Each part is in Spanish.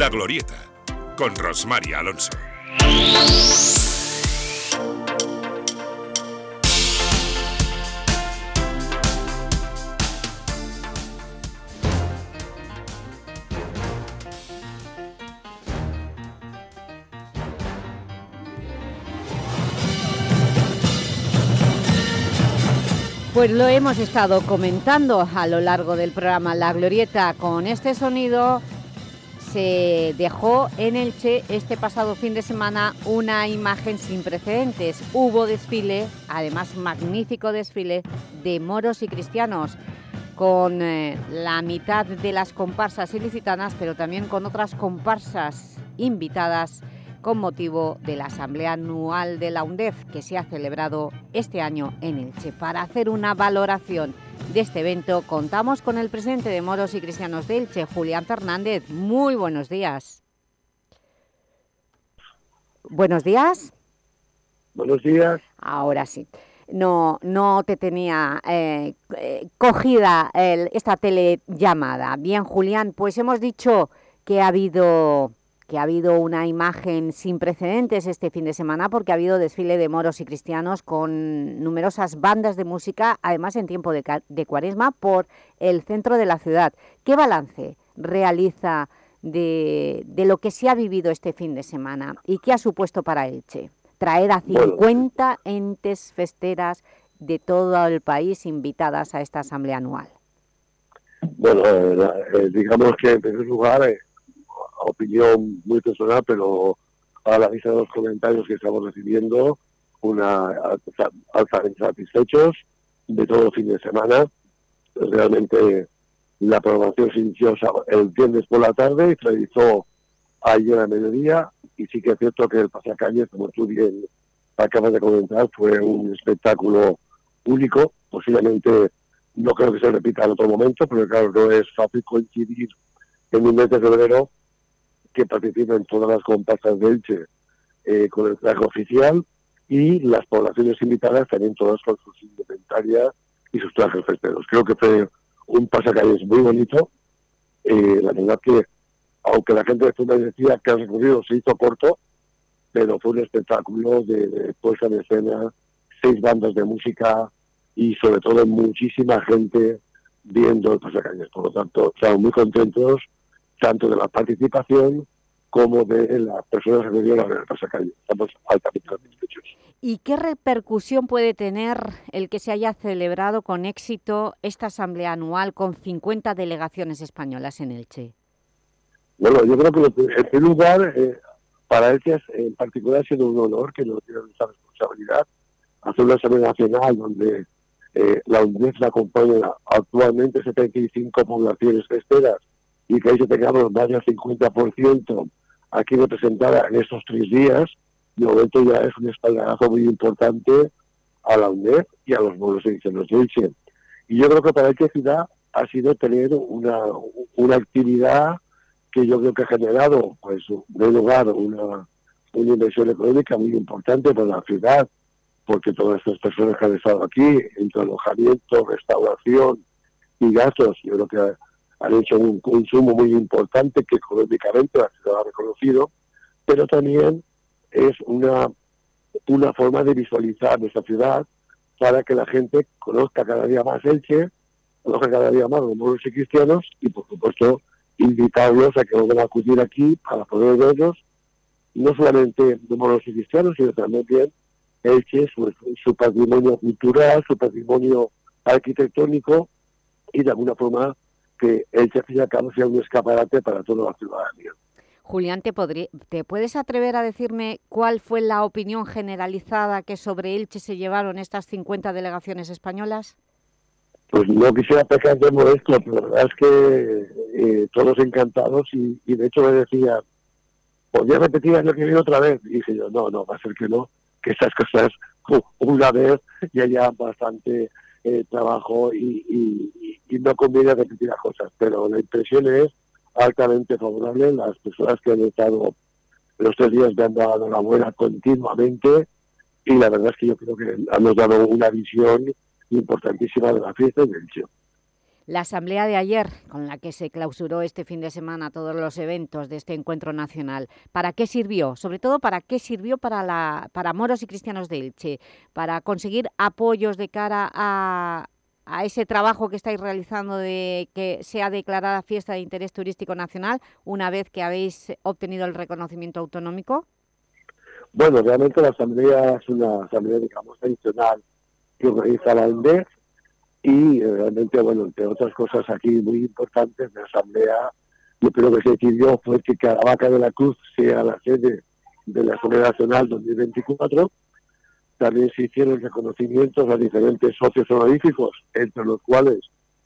La Glorieta, con Rosmaria Alonso. Pues lo hemos estado comentando a lo largo del programa La Glorieta. Con este sonido se dejó en Elche este pasado fin de semana una imagen sin precedentes. Hubo desfile, además magnífico desfile, de moros y cristianos con eh, la mitad de las comparsas ilicitanas, pero también con otras comparsas invitadas con motivo de la Asamblea Anual de la UNDEF que se ha celebrado este año en Elche. Para hacer una valoración de este evento contamos con el presidente de Moros y Cristianos de Elche, Julián Fernández. Muy buenos días. Buenos días. Buenos días. Ahora sí. No, no te tenía eh, eh, cogida esta telellamada. Bien, Julián, pues hemos dicho que ha habido que ha habido una imagen sin precedentes este fin de semana porque ha habido desfile de moros y cristianos con numerosas bandas de música, además en tiempo de, cuaresma, por el centro de la ciudad. ¿Qué balance realiza de, lo que se ha vivido este fin de semana y qué ha supuesto para Elche? Traer a 50 entes festeras de todo el país invitadas a esta asamblea anual. Bueno, eh, eh, digamos que en primer lugar... Eh, opinión muy personal, pero a la vista de los comentarios que estamos recibiendo, una alza satisfechos de todo el fin de semana. Realmente la programación se inició el viernes por la tarde y se realizó ayer a mediodía y sí que es cierto que el pasacalle, como tú bien acabas de comentar, fue un espectáculo único, posiblemente no creo que se repita en otro momento, pero claro, no es fácil coincidir en un mes de febrero que participa en todas las comparsas de Elche eh, con el traje oficial y las poblaciones invitadas también todas con sus indumentarias y sus trajes festeros. Creo que fue un pasacalles muy bonito. Eh, la verdad que, aunque la gente de decía que el recorrido se hizo corto, pero fue un espectáculo de, puesta de escena, seis bandas de música y sobre todo muchísima gente viendo el pasacalles. Por lo tanto, estamos muy contentos tanto de la participación como de las personas que dieron a la calle. Estamos altamente satisfechos. ¿Y qué repercusión puede tener el que se haya celebrado con éxito esta asamblea anual con 50 delegaciones españolas en Elche? Bueno, yo creo que en primer lugar, eh, para Elche en particular ha sido un honor que nos dieron esa responsabilidad, hacer una asamblea nacional donde eh, la UNED la acompaña actualmente 75 poblaciones festeras y que ahí tengamos más del 50% aquí representada en estos tres días, de momento ya es un espaldarazo muy importante a la UNED y a los pueblos ediciones de Elche. Y yo creo que para Elche Ciudad ha sido tener una, una actividad que yo creo que ha generado, pues, de lugar, una, una inversión económica muy importante para la ciudad, porque todas estas personas que han estado aquí, entre alojamiento, restauración y gastos, yo creo que han hecho un consumo muy importante que económicamente la ciudad ha reconocido, pero también es una, una forma de visualizar nuestra ciudad para que la gente conozca cada día más Elche, conozca cada día más los moros y cristianos y por supuesto invitarlos a que vayan a acudir aquí para poder verlos, no solamente de moros y cristianos, sino también Elche, su, su patrimonio cultural, su patrimonio arquitectónico y de alguna forma que el y sea un escaparate para toda la ciudadanía. Julián, ¿te, ¿te puedes atrever a decirme cuál fue la opinión generalizada que sobre Elche se llevaron estas 50 delegaciones españolas? Pues no quisiera pecar de modesto, pero la verdad es que eh, todos encantados y, de hecho me decían, ¿podría repetir lo que viene otra vez? Y dije yo, no, no, va a ser que no, que esas cosas una vez ya llevan bastante eh, trabajo y, no conviene repetir las cosas, pero la impresión es altamente favorable. Las personas que han estado los tres días me han dado la buena continuamente y la verdad es que yo creo que hemos dado una visión importantísima de la fiesta y del show. La asamblea de ayer, con la que se clausuró este fin de semana todos los eventos de este encuentro nacional, ¿para qué sirvió? Sobre todo, ¿para qué sirvió para, la, para moros y cristianos de Elche? ¿Para conseguir apoyos de cara a, a ese trabajo que estáis realizando de que sea declarada fiesta de interés turístico nacional una vez que habéis obtenido el reconocimiento autonómico? Bueno, realmente la asamblea es una asamblea, digamos, tradicional que organiza la UNDEF y eh, realmente, bueno, entre otras cosas aquí muy importantes de asamblea, lo primero que se decidió fue que Caravaca de la Cruz sea la sede de la Asamblea Nacional 2024 también se hicieron reconocimientos a diferentes socios honoríficos, entre los cuales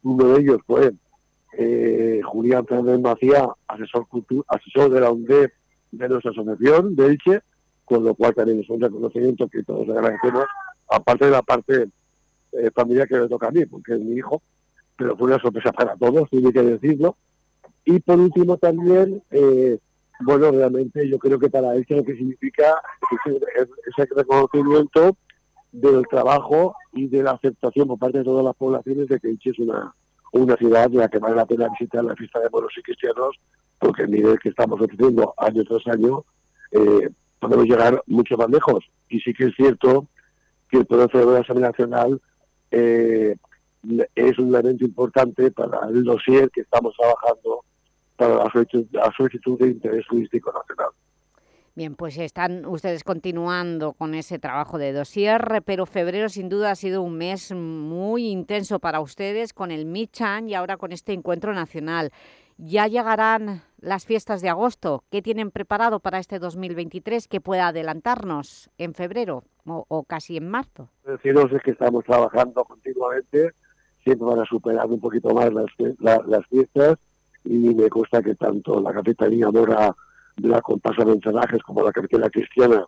uno de ellos fue eh, Julián Fernández Macía, asesor, asesor de la UNDEP de nuestra asociación de Elche, con lo cual también es un reconocimiento que todos agradecemos, aparte de la parte eh, familiar que le toca a mí, porque es mi hijo, pero fue una sorpresa para todos, tiene que decirlo. Y por último también eh, bueno, realmente yo creo que para eso lo que significa ese reconocimiento del trabajo y de la aceptación por parte de todas las poblaciones de que Elche es una, una ciudad en la que vale la pena visitar la fiesta de pueblos y cristianos, porque el nivel que estamos ofreciendo año tras año eh, podemos llegar mucho más lejos. Y sí que es cierto que el proceso de la Asamblea Nacional eh, es un elemento importante para el dossier que estamos trabajando para la solicitud, de interés turístico nacional. Bien, pues están ustedes continuando con ese trabajo de dossier, pero febrero sin duda ha sido un mes muy intenso para ustedes con el Michan y ahora con este encuentro nacional. Ya llegarán las fiestas de agosto. ¿Qué tienen preparado para este 2023 que pueda adelantarnos en febrero o, casi en marzo? Deciros es que estamos trabajando continuamente, siempre para superar un poquito más las, las fiestas y me consta que tanto la Capitanía Mora de la Compasa de como la Capitanía Cristiana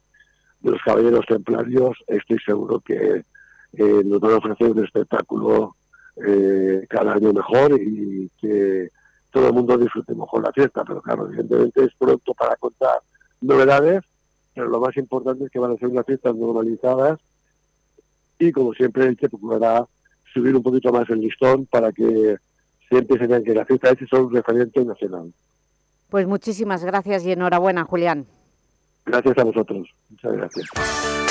de los Caballeros Templarios, estoy seguro que eh, nos van a ofrecer un espectáculo eh, cada año mejor y que todo el mundo disfrute mejor la fiesta. Pero claro, evidentemente es pronto para contar novedades, pero lo más importante es que van a ser unas fiestas normalizadas y como siempre el que procurará subir un poquito más el listón para que siempre se que la fiesta es un referente nacional. Pues muchísimas gracias y enhorabuena, Julián. Gracias a vosotros. Muchas gracias.